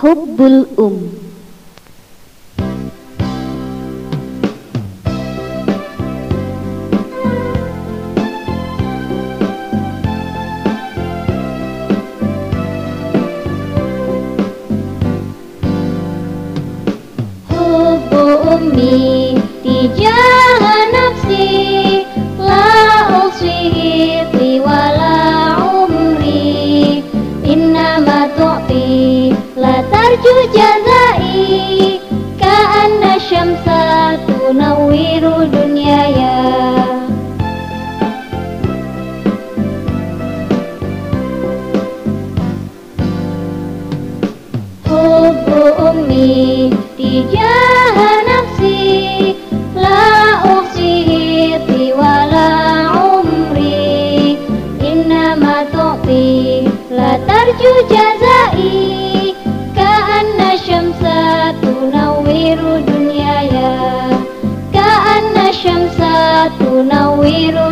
حب الأم حب أمي tarju jazai Ka'anna syamsa tunawiru dunyaya Hubbu ummi tijaha nafsi La uksihi tiwala umri Innama tu'ti la tunawiru dunyaya Ka'anna syamsa tunawiru